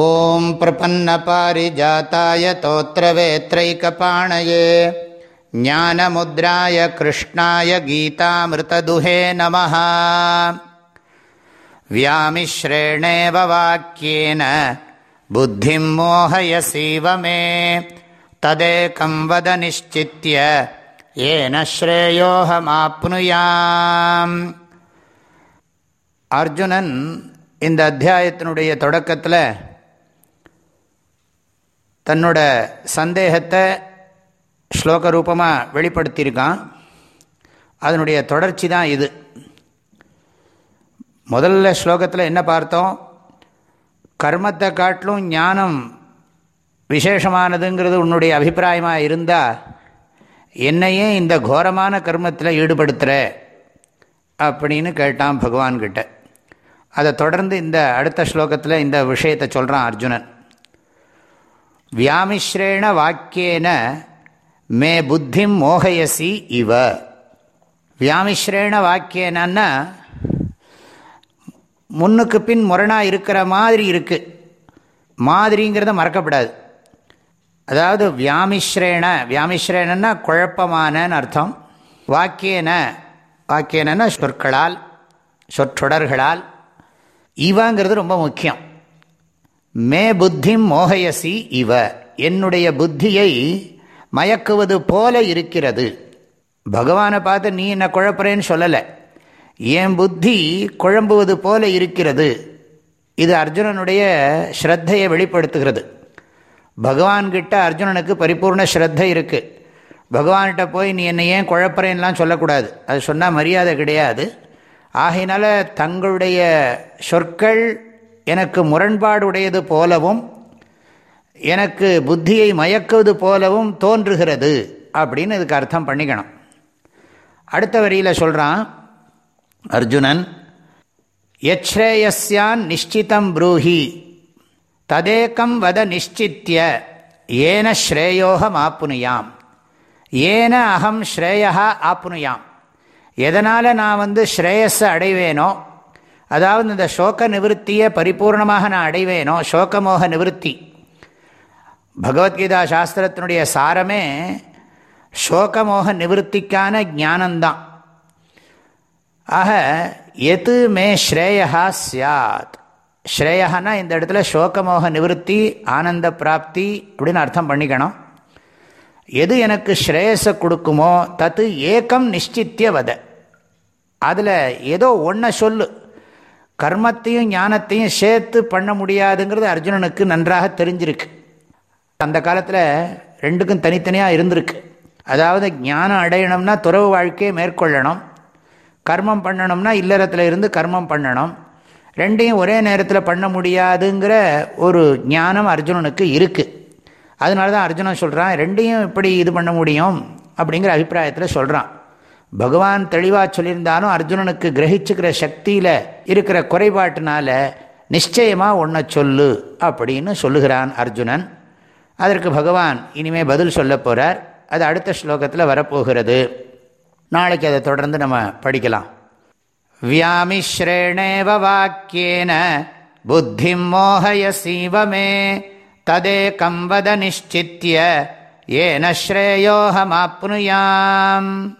ॐ प्रपन्नपारिजाताय तोत्रवेत्रैकपाणये ज्ञानमुद्राय कृष्णाय गीतामृतदुहे नमः व्यामिश्रेणेव वाक्येन बुद्धिं मोहयसीव मे तदेकं वद निश्चित्य येन श्रेयोहमाप्नुयाम् அர்ஜுனன் இந்த அத்தியாயத்தினுடைய தொடக்கத்தில் தன்னோட சந்தேகத்தை ஸ்லோக ரூபமாக வெளிப்படுத்தியிருக்கான். அதனுடைய தொடர்ச்சி தான் இது. முதல்ல ஸ்லோகத்தில் என்ன பார்த்தோம்? கர்மத்தை காட்டிலும் ஞானம் விசேஷமானதுங்கிறது உன்னுடைய அபிப்பிராயமாக இருந்தால் என்னையே இந்த கோரமான கர்மத்தில் ஈடுபடுத்துகிற அப்படின்னு கேட்டான் பகவான்கிட்ட. அதை தொடர்ந்து இந்த அடுத்த ஸ்லோகத்தில் இந்த விஷயத்தை சொல்கிறான் அர்ஜுனன். வியாமிஸ்ரேண வாக்கியேன மே புத்திம் மோகயசி இவ. வியாமிஸ்ரேண வாக்கியனன்னா முன்னுக்கு பின் முரணாக இருக்கிற மாதிரி இருக்குது மாதிரிங்கிறத மறக்கப்படாது. அதாவது வியாமிஸ்ரேண வியாமிஸ்ரேணன்னா குழப்பமானன்னு அர்த்தம். வாக்கியன வாக்கியனன்னா சொற்களால் சொற்றொடர்களால். இவங்கிறது ரொம்ப முக்கியம். மே புத்தி மோகயசி இவ. என்னுடைய புத்தியை மயக்குவது போல இருக்கிறது. பகவானை பார்த்து நீ என்ன குழப்புறேன்னு சொல்லலை. என் புத்தி குழம்புவது போல இருக்கிறது. இது அர்ஜுனனுடைய ஸ்ரத்தையை வெளிப்படுத்துகிறது. பகவான்கிட்ட அர்ஜுனனுக்கு பரிபூர்ண ஸ்ரத்தை இருக்குது பகவான்கிட்ட போய் நீ என்னை ஏன் குழப்பறேன்லாம் சொல்லக்கூடாது. அது சொன்னால் மரியாதை கிடையாது. ஆகையினால தங்களுடைய சொற்கள் எனக்கு முரண்பாடுடையது போலவும் எனக்கு புத்தியை மயக்குவது போலவும் தோன்றுகிறது அப்படின்னு இதுக்கு அர்த்தம் பண்ணிக்கணும். அடுத்த வரியில் சொல்கிறான் அர்ஜுனன் யச்ரேயஸ்யான் நிஷ்டிதம் ப்ரூஹி ததேக்கம் வத நிச்சித்திய ஏன ஸ்ரேயோகம் ஆப்புனுயாம் ஏன அகம் ஸ்ரேயா ஆப்புனுயாம். எதனால் நான் வந்து ஸ்ரேயஸை அடைவேனோ அதாவது இந்த சோக நிவர்த்தியை பரிபூர்ணமாக நான் அடைவேனோ சோகமோக நிவர்த்தி. பகவத்கீதா சாஸ்திரத்தினுடைய சாரமே சோகமோக நிவர்த்திக்கான ஞானந்தான். ஆக எது மே ஸ்ரேயா சாத் ஸ்ரேயானா இந்த இடத்துல சோகமோக நிவர்த்தி ஆனந்த பிராப்தி அப்படின்னு அர்த்தம் பண்ணிக்கணும். எது எனக்கு ஸ்ரேயஸை கொடுக்குமோ தத்து ஏக்கம் நிச்சித்திய வத அதில் ஏதோ ஒன்றை சொல்லு. கர்மத்தையும் ஞானத்தையும் சேர்த்து பண்ண முடியாதுங்கிறது அர்ஜுனனுக்கு நன்றாக தெரிஞ்சிருக்கு. அந்த காலத்தில் ரெண்டுக்கும் தனித்தனியாக இருந்திருக்கு. அதாவது ஞானம் அடையணும்னா துறவு வாழ்க்கையை மேற்கொள்ளணும். கர்மம் பண்ணணும்னா இல்லறத்தில் இருந்து கர்மம் பண்ணணும். ரெண்டையும் ஒரே நேரத்தில் பண்ண முடியாதுங்கிற ஒரு ஞானம் அர்ஜுனனுக்கு இருக்குது அதனால தான் அர்ஜுனன் சொல்கிறான் ரெண்டையும் இப்படி இது பண்ண முடியும்? அப்படிங்கிற அபிப்பிராயத்தில் சொல்கிறான் பகவான் தெளிவாக சொல்லியிருந்தாலும் அர்ஜுனனுக்கு கிரகிச்சுக்கிற சக்தியில் இருக்கிற குறைபாட்டினால நிச்சயமாக ஒன்றை சொல்லு அப்படின்னு சொல்லுகிறான் அர்ஜுனன். அதற்கு பகவான் இனிமேல் பதில் சொல்ல போகிறார் அது அடுத்த ஸ்லோகத்தில் வரப்போகிறது. நாளைக்கு அதை தொடர்ந்து நம்ம படிக்கலாம். வியாமிஸ்ரேணேவ வாக்கியேன புத்தி மோகய சீவமே ததே கம்பத நிச்சித்திய ஏன ஸ்ரேயோகமாப்னுயாம்